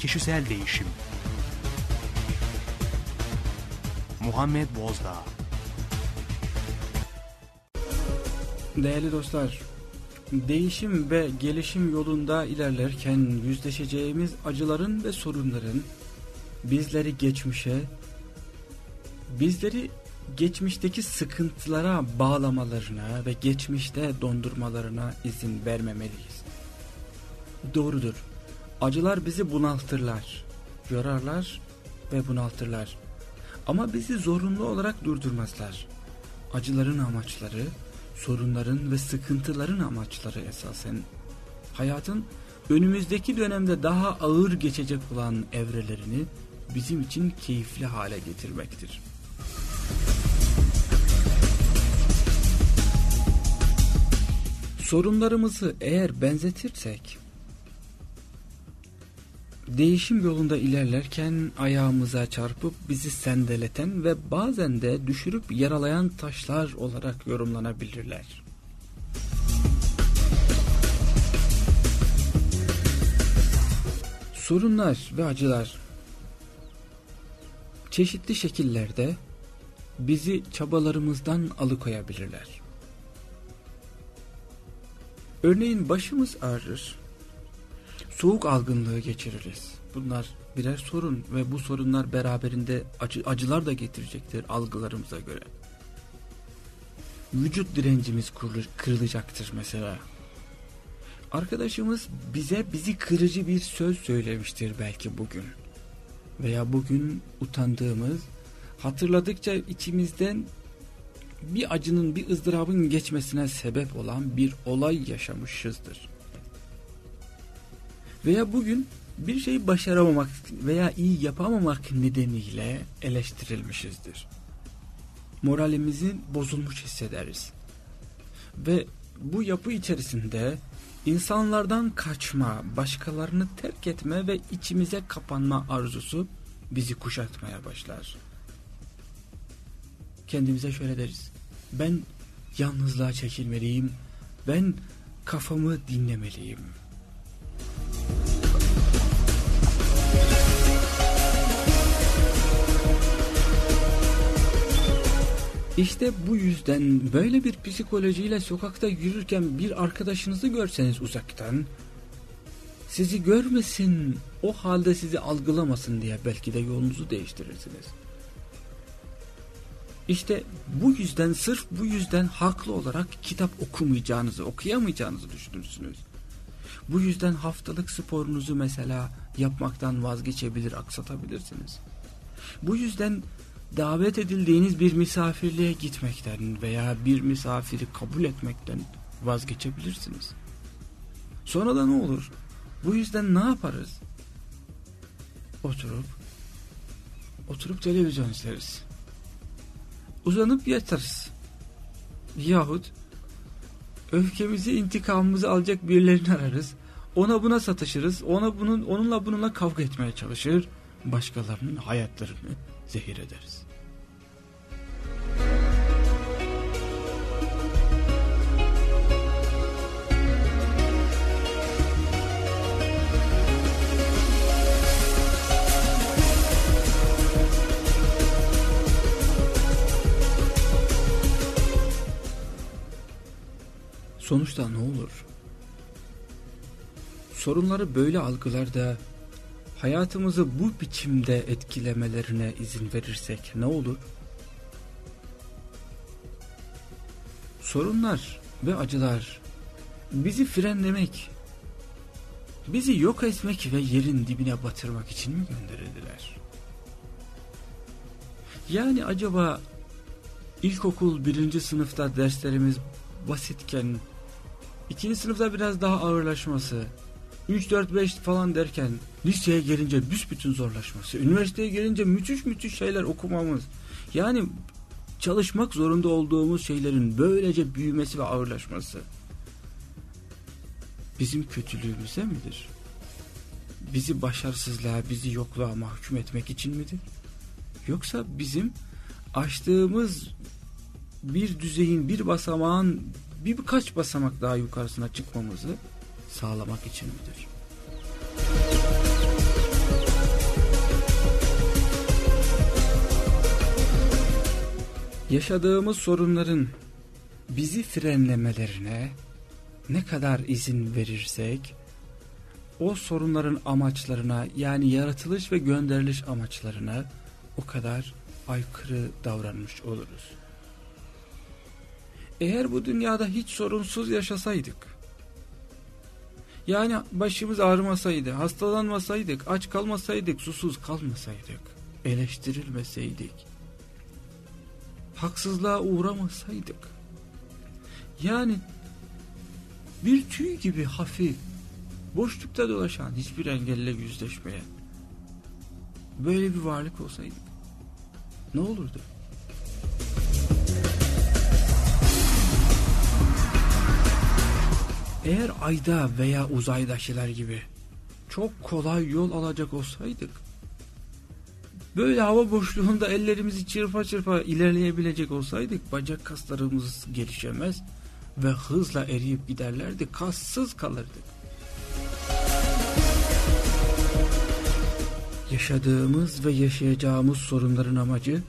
Kişisel Değişim Muhammed Bozdağ Değerli dostlar, değişim ve gelişim yolunda ilerlerken yüzleşeceğimiz acıların ve sorunların bizleri geçmişe, bizleri geçmişteki sıkıntılara bağlamalarına ve geçmişte dondurmalarına izin vermemeliyiz. Doğrudur. Acılar bizi bunaltırlar, yorarlar ve bunaltırlar. Ama bizi zorunlu olarak durdurmazlar. Acıların amaçları, sorunların ve sıkıntıların amaçları esasen hayatın önümüzdeki dönemde daha ağır geçecek olan evrelerini bizim için keyifli hale getirmektir. Sorunlarımızı eğer benzetirsek değişim yolunda ilerlerken ayağımıza çarpıp bizi sendeleten ve bazen de düşürüp yaralayan taşlar olarak yorumlanabilirler. Sorunlar ve acılar çeşitli şekillerde bizi çabalarımızdan alıkoyabilirler. Örneğin başımız ağrır, soğuk algınlığı geçiririz. Bunlar birer sorun ve bu sorunlar beraberinde acı, acılar da getirecektir algılarımıza göre. Vücut direncimiz kırılacaktır mesela. Arkadaşımız bize bizi kırıcı bir söz söylemiştir belki bugün. Veya bugün utandığımız, hatırladıkça içimizden bir acının, bir ızdırabın geçmesine sebep olan bir olay yaşamışızdır. Veya bugün bir şeyi başaramamak veya iyi yapamamak nedeniyle eleştirilmişizdir. Moralimizi bozulmuş hissederiz. Ve bu yapı içerisinde insanlardan kaçma, başkalarını terk etme ve içimize kapanma arzusu bizi kuşatmaya başlar. Kendimize şöyle deriz. Ben yalnızlığa çekilmeliyim. Ben kafamı dinlemeliyim.'' İşte bu yüzden böyle bir psikolojiyle sokakta yürürken bir arkadaşınızı görseniz uzaktan sizi görmesin o halde sizi algılamasın diye belki de yolunuzu değiştirirsiniz. İşte bu yüzden sırf bu yüzden haklı olarak kitap okumayacağınızı okuyamayacağınızı düşünürsünüz. Bu yüzden haftalık sporunuzu mesela yapmaktan vazgeçebilir aksatabilirsiniz. Bu yüzden davet edildiğiniz bir misafirliğe gitmekten veya bir misafiri kabul etmekten vazgeçebilirsiniz. Sonra da ne olur? Bu yüzden ne yaparız? Oturup oturup televizyon izleriz. Uzanıp yatarız. Yahut öfkemizi, intikamımızı alacak birilerini ararız. Ona buna satışırız. Ona bunun onunla bununla kavga etmeye çalışır. Başkalarının hayatlarını zehir ederiz. Sonuçta ne olur? Sorunları böyle algılarda hayatımızı bu biçimde etkilemelerine izin verirsek ne olur? Sorunlar ve acılar bizi frenlemek, bizi yok etmek ve yerin dibine batırmak için mi gönderildiler? Yani acaba ilkokul birinci sınıfta derslerimiz basitken ikinci sınıfta biraz daha ağırlaşması 3, 4, 5 falan derken liseye gelince büsbütün zorlaşması, üniversiteye gelince müthiş müthiş şeyler okumamız. Yani çalışmak zorunda olduğumuz şeylerin böylece büyümesi ve ağırlaşması bizim kötülüğümüze midir? Bizi başarısızlığa, bizi yokluğa mahkum etmek için midir? Yoksa bizim açtığımız bir düzeyin, bir basamağın bir birkaç basamak daha yukarısına çıkmamızı sağlamak için midir? Yaşadığımız sorunların bizi frenlemelerine ne kadar izin verirsek o sorunların amaçlarına yani yaratılış ve gönderiliş amaçlarına o kadar aykırı davranmış oluruz. Eğer bu dünyada hiç sorunsuz yaşasaydık yani başımız ağrımasaydı, hastalanmasaydık, aç kalmasaydık, susuz kalmasaydık, eleştirilmeseydik, haksızlığa uğramasaydık, yani bir tüy gibi hafif, boşlukta dolaşan, hiçbir engelle yüzleşmeyen, böyle bir varlık olsaydık, ne olurdu? Eğer ayda veya uzaydakiler gibi çok kolay yol alacak olsaydık, böyle hava boşluğunda ellerimizi çırpa çırpa ilerleyebilecek olsaydık, bacak kaslarımız gelişemez ve hızla eriyip giderlerdi, kassız kalırdık. Yaşadığımız ve yaşayacağımız sorunların amacı,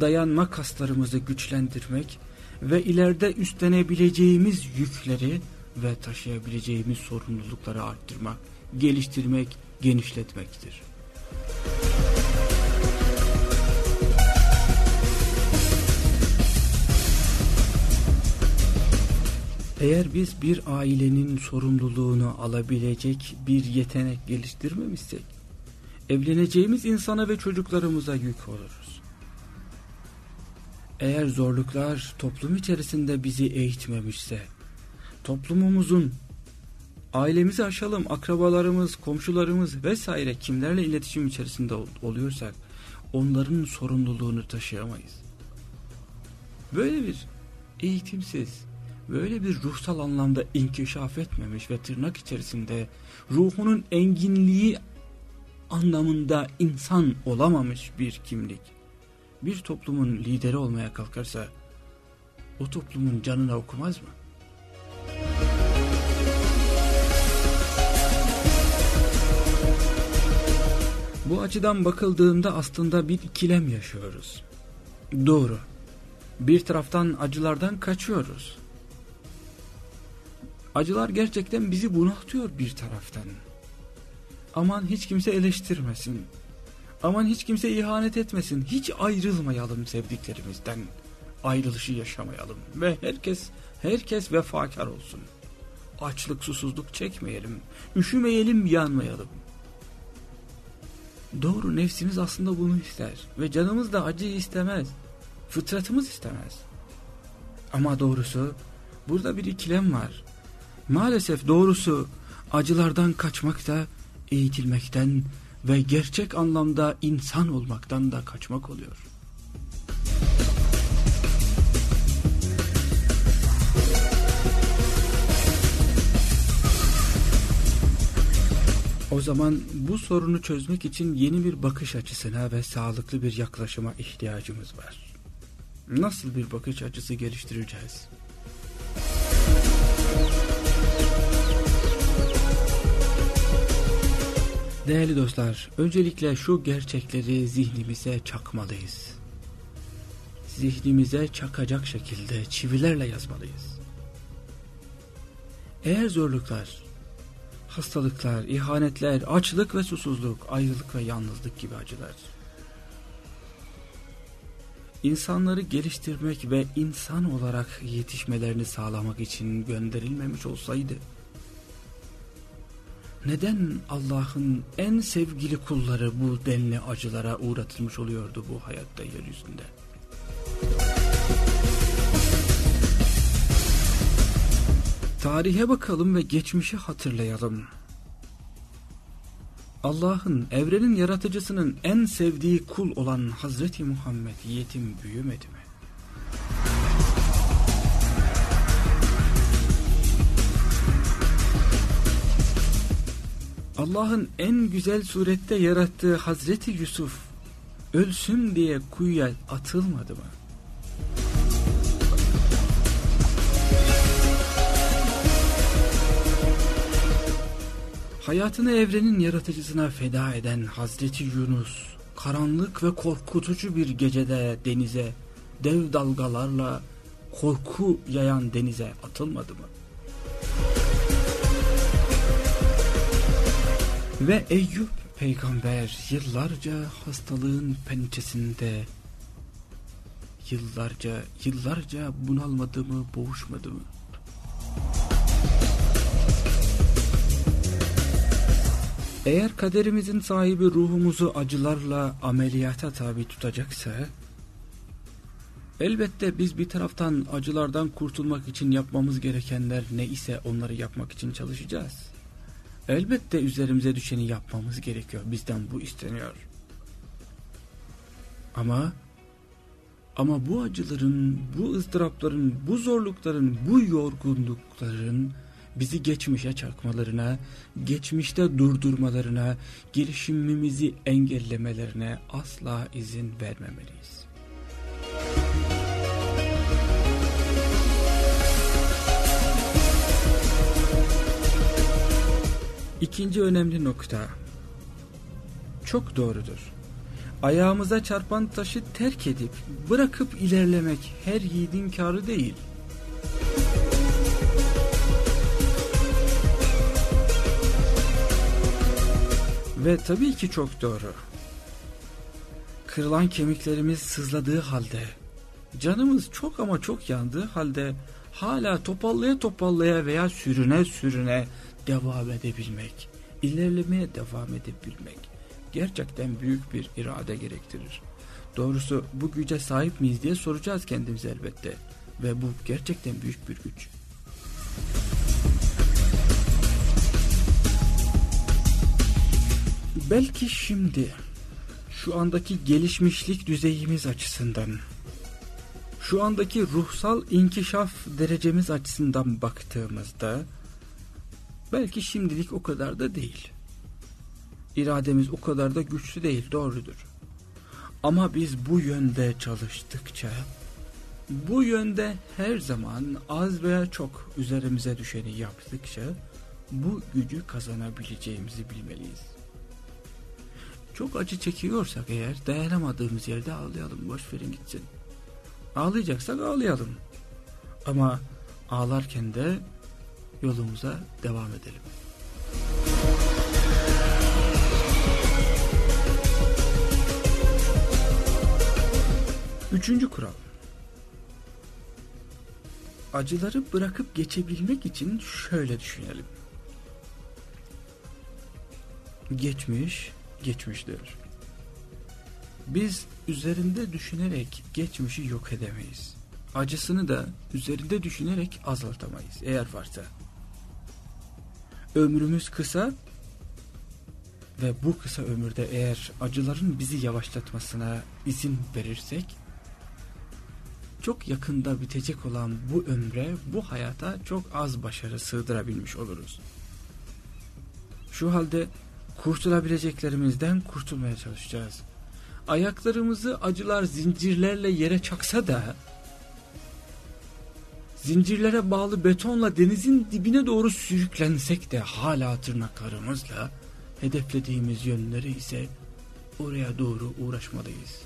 dayanma kaslarımızı güçlendirmek ve ileride üstlenebileceğimiz yükleri ve taşıyabileceğimiz sorumlulukları arttırmak, geliştirmek, genişletmektir. Eğer biz bir ailenin sorumluluğunu alabilecek bir yetenek geliştirmemişsek, evleneceğimiz insana ve çocuklarımıza yük oluruz. Eğer zorluklar toplum içerisinde bizi eğitmemişse, toplumumuzun ailemizi aşalım, akrabalarımız, komşularımız vesaire kimlerle iletişim içerisinde oluyorsak onların sorumluluğunu taşıyamayız. Böyle bir eğitimsiz, böyle bir ruhsal anlamda inkişaf etmemiş ve tırnak içerisinde ruhunun enginliği anlamında insan olamamış bir kimlik. Bir toplumun lideri olmaya kalkarsa o toplumun canına okumaz mı? Bu açıdan bakıldığında aslında bir ikilem yaşıyoruz. Doğru. Bir taraftan acılardan kaçıyoruz. Acılar gerçekten bizi bunaltıyor bir taraftan. Aman hiç kimse eleştirmesin. Aman hiç kimse ihanet etmesin. Hiç ayrılmayalım sevdiklerimizden. Ayrılışı yaşamayalım. Ve herkes, herkes vefakar olsun. Açlık, susuzluk çekmeyelim. Üşümeyelim, yanmayalım. Doğru nefsimiz aslında bunu ister. Ve canımız da acıyı istemez. Fıtratımız istemez. Ama doğrusu burada bir ikilem var. Maalesef doğrusu acılardan kaçmak da eğitilmekten ve gerçek anlamda insan olmaktan da kaçmak oluyor. O zaman bu sorunu çözmek için yeni bir bakış açısına ve sağlıklı bir yaklaşıma ihtiyacımız var. Nasıl bir bakış açısı geliştireceğiz? Değerli dostlar, öncelikle şu gerçekleri zihnimize çakmalıyız. Zihnimize çakacak şekilde çivilerle yazmalıyız. Eğer zorluklar, hastalıklar, ihanetler, açlık ve susuzluk, ayrılık ve yalnızlık gibi acılar, insanları geliştirmek ve insan olarak yetişmelerini sağlamak için gönderilmemiş olsaydı, neden Allah'ın en sevgili kulları bu denli acılara uğratılmış oluyordu bu hayatta yeryüzünde? Tarihe bakalım ve geçmişi hatırlayalım. Allah'ın, evrenin yaratıcısının en sevdiği kul olan Hazreti Muhammed yetim büyümedi mi? Allah'ın en güzel surette yarattığı Hazreti Yusuf ölsün diye kuyuya atılmadı mı? Hayatını evrenin yaratıcısına feda eden Hazreti Yunus karanlık ve korkutucu bir gecede denize dev dalgalarla korku yayan denize atılmadı mı? Ve Eyüp peygamber yıllarca hastalığın pençesinde yıllarca yıllarca bunalmadı mı boğuşmadı mı? Eğer kaderimizin sahibi ruhumuzu acılarla ameliyata tabi tutacaksa elbette biz bir taraftan acılardan kurtulmak için yapmamız gerekenler ne ise onları yapmak için çalışacağız. Elbette üzerimize düşeni yapmamız gerekiyor. Bizden bu isteniyor. Ama ama bu acıların, bu ızdırapların, bu zorlukların, bu yorgunlukların bizi geçmişe çakmalarına, geçmişte durdurmalarına, gelişimimizi engellemelerine asla izin vermemeliyiz. İkinci önemli nokta. Çok doğrudur. Ayağımıza çarpan taşı terk edip bırakıp ilerlemek her yiğidin karı değil. Ve tabii ki çok doğru. Kırılan kemiklerimiz sızladığı halde, canımız çok ama çok yandığı halde hala topallaya topallaya veya sürüne sürüne devam edebilmek, ilerlemeye devam edebilmek gerçekten büyük bir irade gerektirir. Doğrusu bu güce sahip miyiz diye soracağız kendimize elbette. Ve bu gerçekten büyük bir güç. Belki şimdi şu andaki gelişmişlik düzeyimiz açısından şu andaki ruhsal inkişaf derecemiz açısından baktığımızda belki şimdilik o kadar da değil. İrademiz o kadar da güçlü değil doğrudur. Ama biz bu yönde çalıştıkça bu yönde her zaman az veya çok üzerimize düşeni yaptıkça bu gücü kazanabileceğimizi bilmeliyiz. Çok acı çekiyorsak eğer dayanamadığımız yerde ağlayalım boş verin gitsin. Ağlayacaksak ağlayalım. Ama ağlarken de yolumuza devam edelim. Üçüncü kural. Acıları bırakıp geçebilmek için şöyle düşünelim. Geçmiş, geçmiştir. Biz üzerinde düşünerek geçmişi yok edemeyiz. Acısını da üzerinde düşünerek azaltamayız eğer varsa. Ömrümüz kısa ve bu kısa ömürde eğer acıların bizi yavaşlatmasına izin verirsek çok yakında bitecek olan bu ömre, bu hayata çok az başarı sığdırabilmiş oluruz. Şu halde kurtulabileceklerimizden kurtulmaya çalışacağız. Ayaklarımızı acılar zincirlerle yere çaksa da zincirlere bağlı betonla denizin dibine doğru sürüklensek de hala tırnaklarımızla hedeflediğimiz yönleri ise oraya doğru uğraşmalıyız.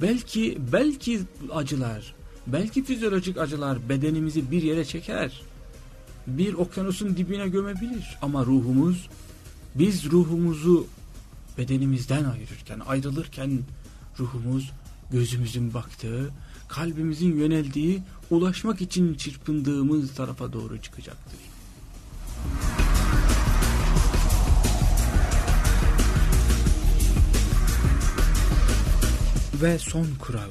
Belki belki acılar, belki fizyolojik acılar bedenimizi bir yere çeker. Bir okyanusun dibine gömebilir ama ruhumuz biz ruhumuzu bedenimizden ayırırken, ayrılırken ruhumuz gözümüzün baktığı, kalbimizin yöneldiği, ulaşmak için çırpındığımız tarafa doğru çıkacaktır. Ve son kural.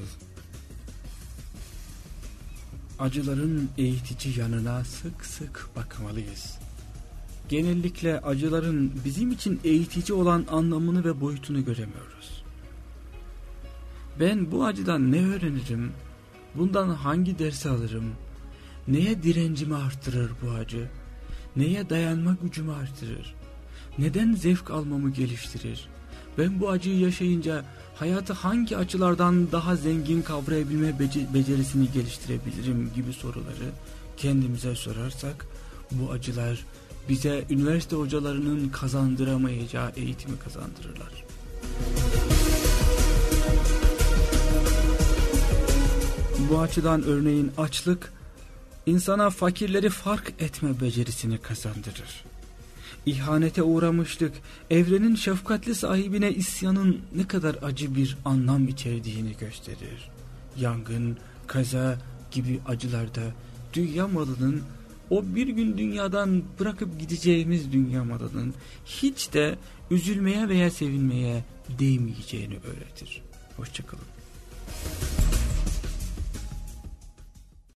Acıların eğitici yanına sık sık bakmalıyız. Genellikle acıların bizim için eğitici olan anlamını ve boyutunu göremiyoruz. Ben bu acıdan ne öğrenirim? Bundan hangi dersi alırım? Neye direncimi arttırır bu acı? Neye dayanma gücümü arttırır? Neden zevk almamı geliştirir? Ben bu acıyı yaşayınca hayatı hangi açılardan daha zengin kavrayabilme becerisini geliştirebilirim gibi soruları kendimize sorarsak bu acılar bize üniversite hocalarının kazandıramayacağı eğitimi kazandırırlar. Bu açıdan örneğin açlık insana fakirleri fark etme becerisini kazandırır. İhanete uğramışlık evrenin şefkatli sahibine isyanın ne kadar acı bir anlam içerdiğini gösterir. Yangın, kaza gibi acılarda dünya malının o bir gün dünyadan bırakıp gideceğimiz dünya malının hiç de üzülmeye veya sevinmeye değmeyeceğini öğretir. Hoşçakalın.